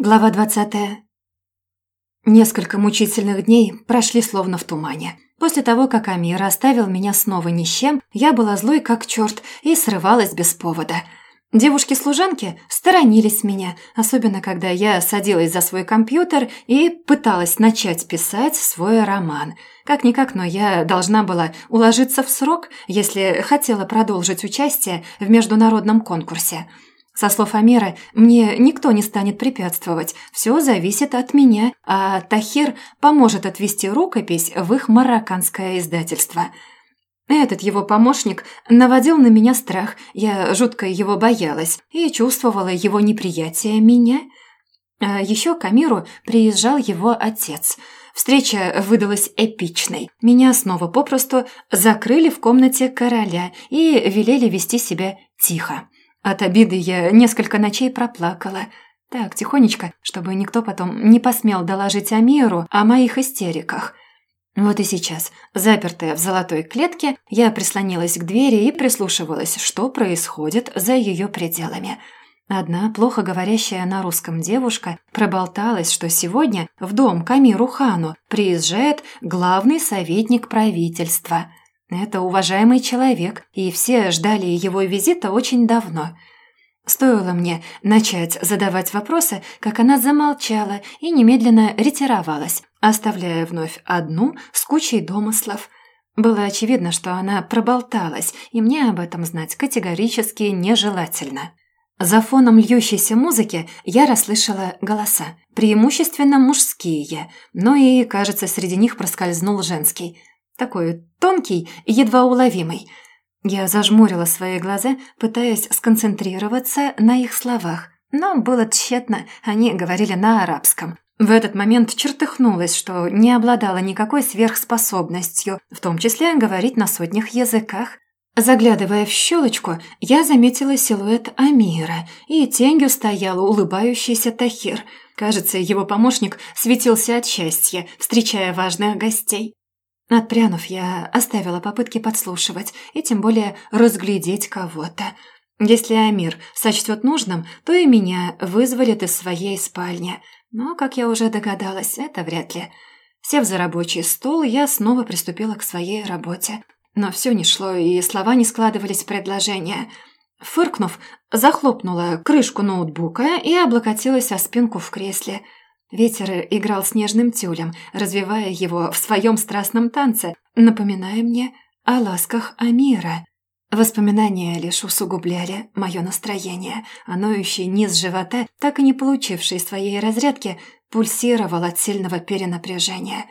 Глава двадцатая. Несколько мучительных дней прошли словно в тумане. После того, как Амир оставил меня снова ни с чем, я была злой как черт и срывалась без повода. Девушки-служанки сторонились меня, особенно когда я садилась за свой компьютер и пыталась начать писать свой роман. Как-никак, но я должна была уложиться в срок, если хотела продолжить участие в международном конкурсе – со слов Амира, мне никто не станет препятствовать, все зависит от меня, а Тахир поможет отвести рукопись в их марокканское издательство. Этот его помощник наводил на меня страх, я жутко его боялась и чувствовала его неприятие меня. А еще к Амиру приезжал его отец. Встреча выдалась эпичной. Меня снова попросту закрыли в комнате короля и велели вести себя тихо. От обиды я несколько ночей проплакала. Так, тихонечко, чтобы никто потом не посмел доложить Амиру о моих истериках. Вот и сейчас, запертая в золотой клетке, я прислонилась к двери и прислушивалась, что происходит за ее пределами. Одна плохо говорящая на русском девушка проболталась, что сегодня в дом к Амиру Хану приезжает главный советник правительства – это уважаемый человек, и все ждали его визита очень давно. Стоило мне начать задавать вопросы, как она замолчала и немедленно ретировалась, оставляя вновь одну с кучей домыслов. Было очевидно, что она проболталась, и мне об этом знать категорически нежелательно. За фоном льющейся музыки я расслышала голоса, преимущественно мужские, но и, кажется, среди них проскользнул женский. Такой тонкий едва уловимый. Я зажмурила свои глаза, пытаясь сконцентрироваться на их словах. Но было тщетно, они говорили на арабском. В этот момент чертыхнулась, что не обладала никакой сверхспособностью, в том числе говорить на сотнях языках. Заглядывая в щелочку, я заметила силуэт Амира, и тенью стоял улыбающийся Тахир. Кажется, его помощник светился от счастья, встречая важных гостей. Отпрянув, я оставила попытки подслушивать и тем более разглядеть кого-то. Если Амир сочтет нужным, то и меня вызволят из своей спальни. Но, как я уже догадалась, это вряд ли. Сев за рабочий стол, я снова приступила к своей работе. Но все не шло, и слова не складывались в предложения. Фыркнув, захлопнула крышку ноутбука и облокотилась о спинку в кресле – Ветер играл снежным тюлем, развивая его в своем страстном танце, напоминая мне о ласках Амира. Воспоминания лишь усугубляли мое настроение, а ноющий низ живота, так и не получивший своей разрядки, пульсировал от сильного перенапряжения.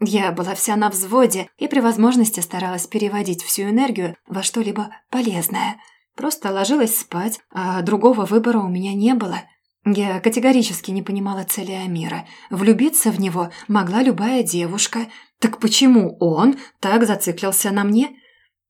Я была вся на взводе и при возможности старалась переводить всю энергию во что-либо полезное. Просто ложилась спать, а другого выбора у меня не было – я категорически не понимала цели Амира. Влюбиться в него могла любая девушка. Так почему он так зациклился на мне?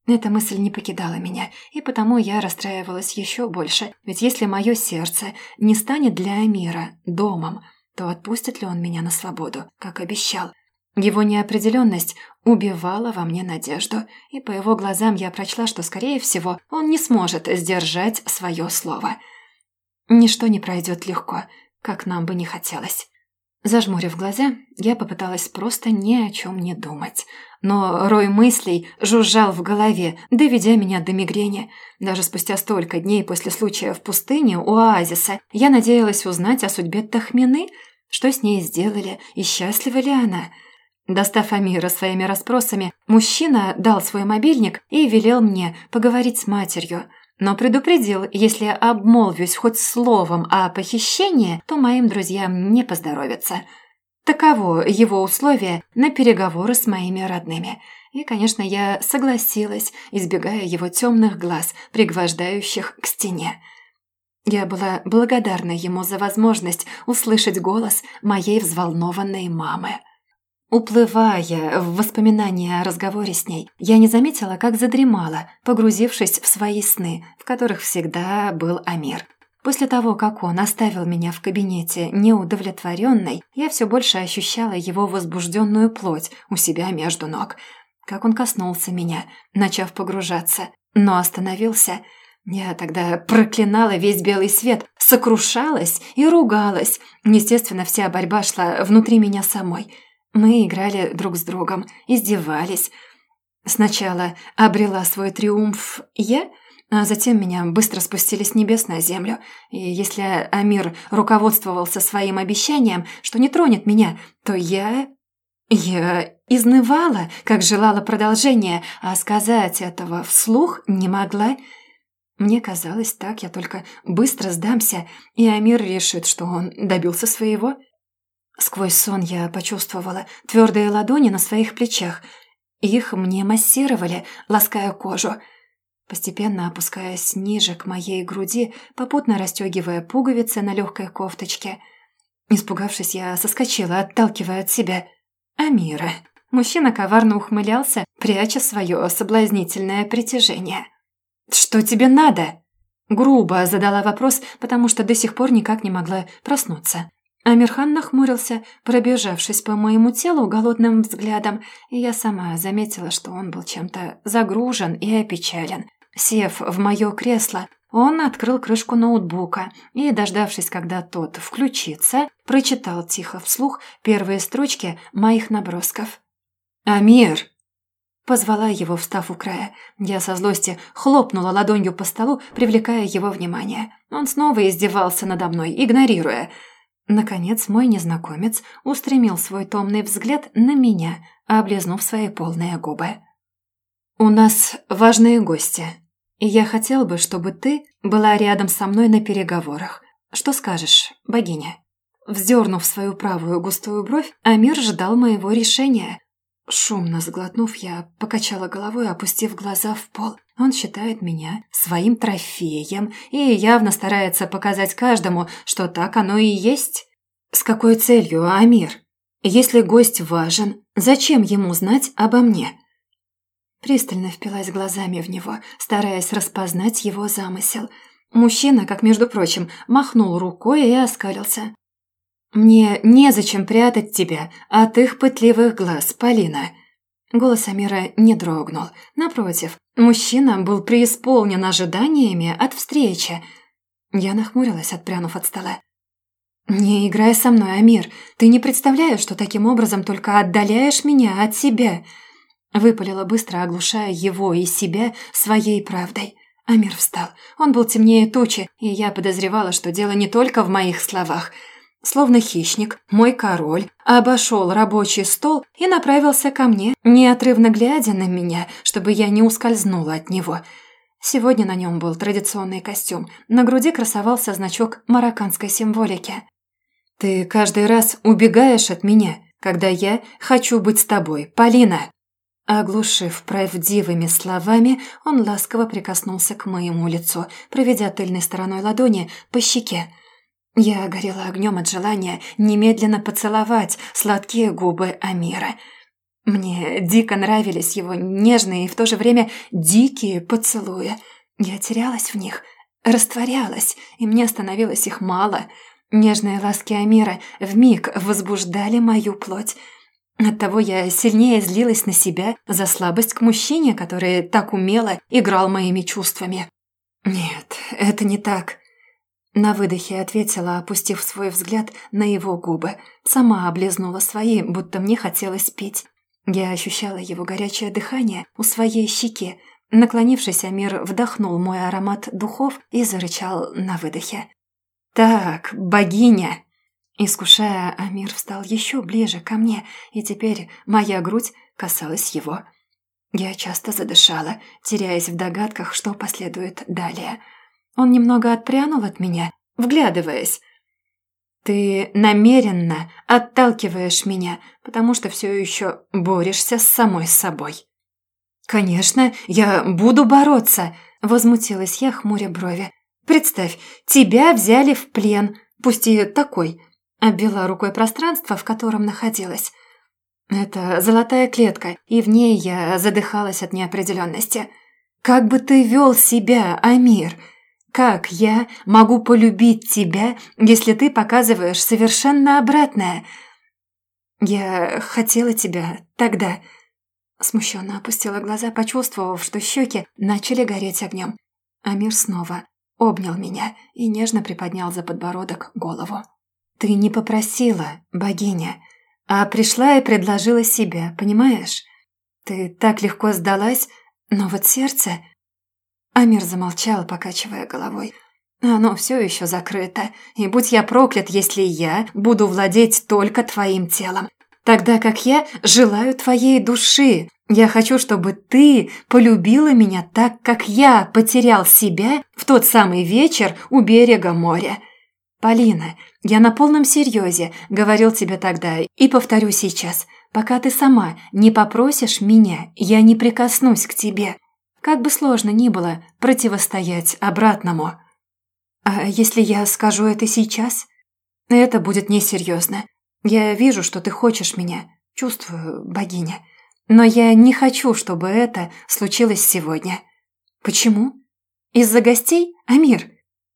Эта мысль не покидала меня, и потому я расстраивалась еще больше. Ведь если мое сердце не станет для Амира домом, то отпустит ли он меня на свободу, как обещал? Его неопределенность убивала во мне надежду, и по его глазам я прочла, что, скорее всего, он не сможет сдержать свое слово – Ничто не пройдет легко, как нам бы не хотелось. Зажмурив глаза, я попыталась просто ни о чем не думать. Но рой мыслей жужжал в голове, доведя меня до мигрени. Даже спустя столько дней после случая в пустыне у оазиса я надеялась узнать о судьбе Тахмины, что с ней сделали и счастлива ли она. Достав Амира своими расспросами, мужчина дал свой мобильник и велел мне поговорить с матерью – но предупредил, если обмолвюсь хоть словом о похищении, то моим друзьям не поздоровится. Таково его условие на переговоры с моими родными. И, конечно, я согласилась, избегая его темных глаз, пригвождающих к стене. Я была благодарна ему за возможность услышать голос моей взволнованной мамы. Уплывая в воспоминания о разговоре с ней, я не заметила, как задремала, погрузившись в свои сны, в которых всегда был Амир. После того, как он оставил меня в кабинете неудовлетворенной, я все больше ощущала его возбужденную плоть у себя между ног. Как он коснулся меня, начав погружаться, но остановился. Я тогда проклинала весь белый свет, сокрушалась и ругалась. Естественно, вся борьба шла внутри меня самой. Мы играли друг с другом, издевались. Сначала обрела свой триумф я, а затем меня быстро спустили с небес на землю. И если Амир руководствовался своим обещанием, что не тронет меня, то я... Я изнывала, как желала продолжения, а сказать этого вслух не могла. Мне казалось, так я только быстро сдамся, и Амир решит, что он добился своего. Сквозь сон я почувствовала твердые ладони на своих плечах. Их мне массировали, лаская кожу. Постепенно опускаясь ниже к моей груди, попутно расстегивая пуговицы на легкой кофточке. Испугавшись, я соскочила, отталкивая от себя. Амира. Мужчина коварно ухмылялся, пряча свое соблазнительное притяжение. «Что тебе надо?» Грубо задала вопрос, потому что до сих пор никак не могла проснуться. Амирхан нахмурился, пробежавшись по моему телу голодным взглядом, и я сама заметила, что он был чем-то загружен и опечален. Сев в мое кресло, он открыл крышку ноутбука и, дождавшись, когда тот включится, прочитал тихо вслух первые строчки моих набросков. «Амир!» Позвала его, встав у края. Я со злости хлопнула ладонью по столу, привлекая его внимание. Он снова издевался надо мной, игнорируя – Наконец мой незнакомец устремил свой томный взгляд на меня, облизнув свои полные губы. «У нас важные гости, и я хотел бы, чтобы ты была рядом со мной на переговорах. Что скажешь, богиня?» Вздернув свою правую густую бровь, Амир ждал моего решения. Шумно сглотнув, я покачала головой, опустив глаза в пол. Он считает меня своим трофеем и явно старается показать каждому, что так оно и есть. С какой целью, Амир? Если гость важен, зачем ему знать обо мне? Пристально впилась глазами в него, стараясь распознать его замысел. Мужчина, как между прочим, махнул рукой и оскалился. «Мне незачем прятать тебя от их пытливых глаз, Полина». Голос Амира не дрогнул. Напротив, мужчина был преисполнен ожиданиями от встречи. Я нахмурилась, отпрянув от стола. «Не играй со мной, Амир. Ты не представляешь, что таким образом только отдаляешь меня от себя». Выпалила быстро, оглушая его и себя своей правдой. Амир встал. Он был темнее тучи, и я подозревала, что дело не только в моих словах – Словно хищник, мой король обошел рабочий стол и направился ко мне, неотрывно глядя на меня, чтобы я не ускользнула от него. Сегодня на нем был традиционный костюм, на груди красовался значок марокканской символики. «Ты каждый раз убегаешь от меня, когда я хочу быть с тобой, Полина!» Оглушив правдивыми словами, он ласково прикоснулся к моему лицу, проведя тыльной стороной ладони по щеке. Я горела огнем от желания немедленно поцеловать сладкие губы Амира. Мне дико нравились его нежные и в то же время дикие поцелуи. Я терялась в них, растворялась, и мне становилось их мало. Нежные ласки Амира вмиг возбуждали мою плоть. Оттого я сильнее злилась на себя за слабость к мужчине, который так умело играл моими чувствами. Нет, это не так. На выдохе ответила, опустив свой взгляд на его губы. Сама облизнула свои, будто мне хотелось пить. Я ощущала его горячее дыхание у своей щеки. Наклонившись, Амир вдохнул мой аромат духов и зарычал на выдохе. «Так, богиня!» Искушая, Амир встал еще ближе ко мне, и теперь моя грудь касалась его. Я часто задышала, теряясь в догадках, что последует далее – он немного отпрянул от меня, вглядываясь. «Ты намеренно отталкиваешь меня, потому что все еще борешься с самой собой». «Конечно, я буду бороться», – возмутилась я, хмуря брови. «Представь, тебя взяли в плен, пусть и такой», – обвела рукой пространство, в котором находилась. Это золотая клетка, и в ней я задыхалась от неопределенности. «Как бы ты вел себя, Амир?» Как я могу полюбить тебя, если ты показываешь совершенно обратное? Я хотела тебя тогда. Смущенно опустила глаза, почувствовав, что щеки начали гореть огнем. Амир снова обнял меня и нежно приподнял за подбородок голову. «Ты не попросила, богиня, а пришла и предложила себя, понимаешь? Ты так легко сдалась, но вот сердце...» Амир замолчал, покачивая головой. «Оно все еще закрыто, и будь я проклят, если я буду владеть только твоим телом, тогда как я желаю твоей души, я хочу, чтобы ты полюбила меня так, как я потерял себя в тот самый вечер у берега моря. Полина, я на полном серьезе говорил тебе тогда и повторю сейчас. Пока ты сама не попросишь меня, я не прикоснусь к тебе. Как бы сложно ни было противостоять обратному. А если я скажу это сейчас? Это будет несерьезно. Я вижу, что ты хочешь меня. Чувствую, богиня. Но я не хочу, чтобы это случилось сегодня. Почему? Из-за гостей, Амир?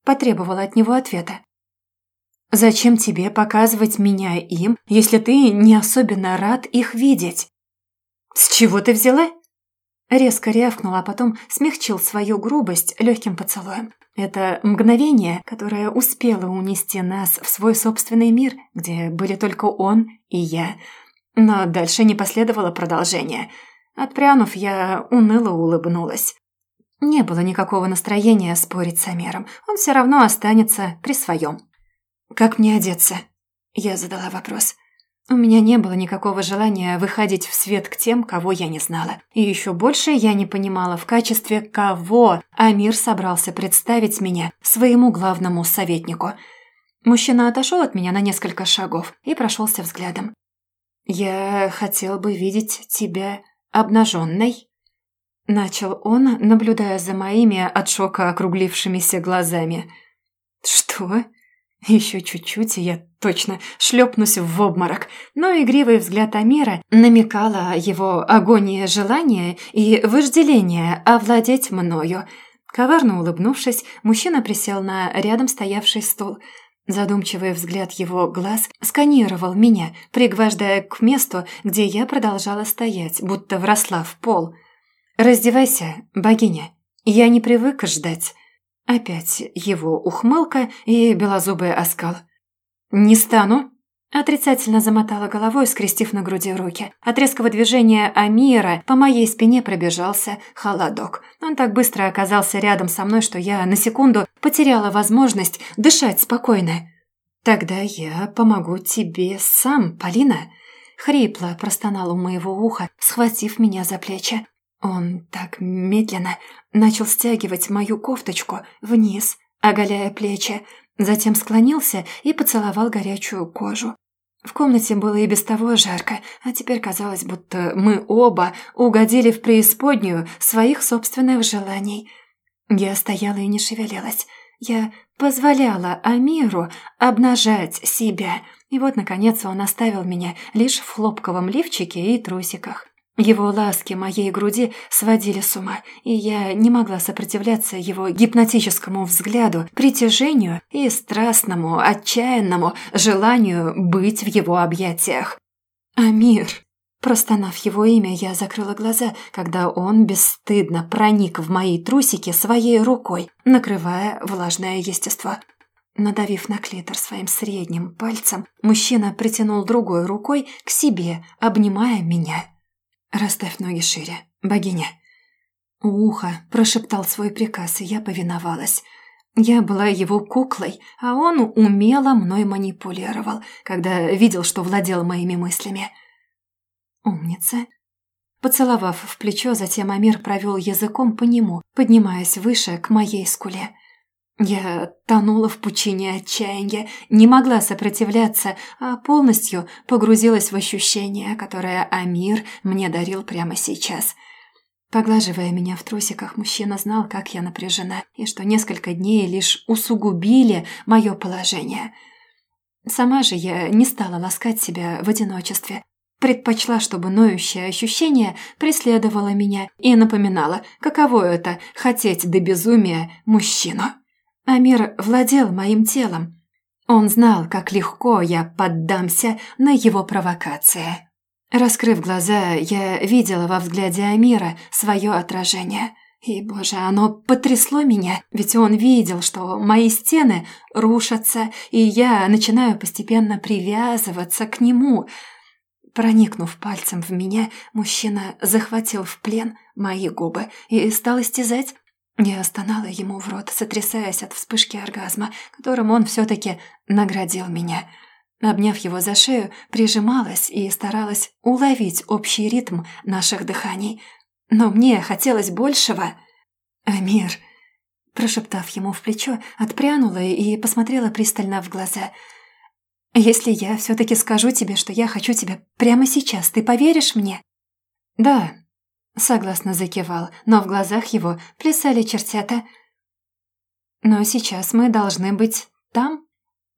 Потребовала от него ответа. Зачем тебе показывать меня им, если ты не особенно рад их видеть? С чего ты взяла? Резко рявкнул, а потом смягчил свою грубость легким поцелуем. Это мгновение, которое успело унести нас в свой собственный мир, где были только он и я – но дальше не последовало продолжения. Отпрянув, я уныло улыбнулась. Не было никакого настроения спорить с Амером. Он все равно останется при своем. «Как мне одеться?» Я задала вопрос. У меня не было никакого желания выходить в свет к тем, кого я не знала. И еще больше я не понимала, в качестве кого Амир собрался представить меня своему главному советнику. Мужчина отошел от меня на несколько шагов и прошелся взглядом. «Я хотел бы видеть тебя обнаженной», — начал он, наблюдая за моими от шока округлившимися глазами. «Что?» Еще чуть-чуть, и я точно шлепнусь в обморок, но игривый взгляд Амира намекала о его агонии желания и вожделения овладеть мною. Коварно улыбнувшись, мужчина присел на рядом стоявший стул — Задумчивый взгляд его глаз сканировал меня, пригвождая к месту, где я продолжала стоять, будто вросла в пол. «Раздевайся, богиня. Я не привык ждать». Опять его ухмылка и белозубый оскал. «Не стану», Отрицательно замотала головой, скрестив на груди руки. От резкого движения Амира по моей спине пробежался холодок. Он так быстро оказался рядом со мной, что я на секунду потеряла возможность дышать спокойно. «Тогда я помогу тебе сам, Полина», — хрипло простонал у моего уха, схватив меня за плечи. Он так медленно начал стягивать мою кофточку вниз, оголяя плечи, Затем склонился и поцеловал горячую кожу. В комнате было и без того жарко, а теперь казалось, будто мы оба угодили в преисподнюю своих собственных желаний. Я стояла и не шевелилась. Я позволяла Амиру обнажать себя. И вот, наконец, он оставил меня лишь в хлопковом лифчике и трусиках. Его ласки моей груди сводили с ума, и я не могла сопротивляться его гипнотическому взгляду, притяжению и страстному, отчаянному желанию быть в его объятиях. «Амир!» Простонав его имя, я закрыла глаза, когда он бесстыдно проник в мои трусики своей рукой, накрывая влажное естество. Надавив на клитор своим средним пальцем, мужчина притянул другой рукой к себе, обнимая меня. «Расставь ноги шире, богиня». У уха прошептал свой приказ, и я повиновалась. Я была его куклой, а он умело мной манипулировал, когда видел, что владел моими мыслями. «Умница». Поцеловав в плечо, затем Амир провел языком по нему, поднимаясь выше к моей скуле. Я тонула в пучине отчаяния, не могла сопротивляться, а полностью погрузилась в ощущение, которое Амир мне дарил прямо сейчас. Поглаживая меня в трусиках, мужчина знал, как я напряжена, и что несколько дней лишь усугубили мое положение. Сама же я не стала ласкать себя в одиночестве. Предпочла, чтобы ноющее ощущение преследовало меня и напоминало, каково это – хотеть до безумия мужчину. Амир владел моим телом. Он знал, как легко я поддамся на его провокации. Раскрыв глаза, я видела во взгляде Амира свое отражение. И, боже, оно потрясло меня, ведь он видел, что мои стены рушатся, и я начинаю постепенно привязываться к нему. Проникнув пальцем в меня, мужчина захватил в плен мои губы и стал истязать. Я стонала ему в рот, сотрясаясь от вспышки оргазма, которым он все-таки наградил меня. Обняв его за шею, прижималась и старалась уловить общий ритм наших дыханий – но мне хотелось большего. «Амир», прошептав ему в плечо, отпрянула и посмотрела пристально в глаза. «Если я все-таки скажу тебе, что я хочу тебя прямо сейчас, ты поверишь мне?» «Да», — согласно закивал, но в глазах его плясали чертята. «Но сейчас мы должны быть там?»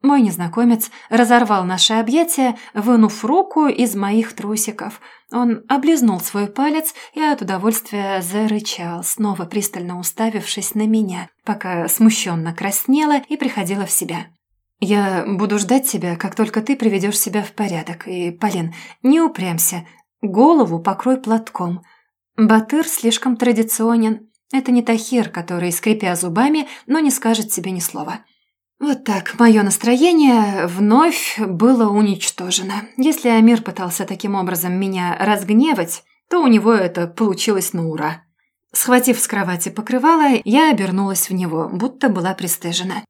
Мой незнакомец разорвал наше объятие, вынув руку из моих трусиков. Он облизнул свой палец и от удовольствия зарычал, снова пристально уставившись на меня, пока смущенно краснела и приходила в себя. «Я буду ждать тебя, как только ты приведешь себя в порядок. И, Полин, не упрямься. Голову покрой платком. Батыр слишком традиционен. Это не Тахир, который, скрипя зубами, но не скажет тебе ни слова». Вот так, мое настроение вновь было уничтожено. Если Амир пытался таким образом меня разгневать, то у него это получилось на ура. Схватив с кровати покрывало, я обернулась в него, будто была пристыжена.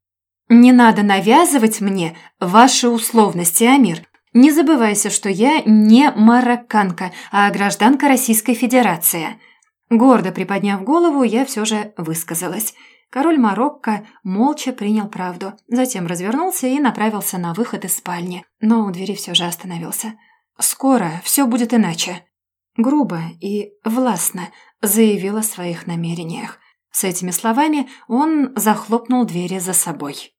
«Не надо навязывать мне ваши условности, Амир. Не забывайся, что я не марокканка, а гражданка Российской Федерации». Гордо приподняв голову, я все же высказалась – Король Марокко молча принял правду, затем развернулся и направился на выход из спальни, но у двери все же остановился. «Скоро все будет иначе», — грубо и властно заявил о своих намерениях. С этими словами он захлопнул двери за собой.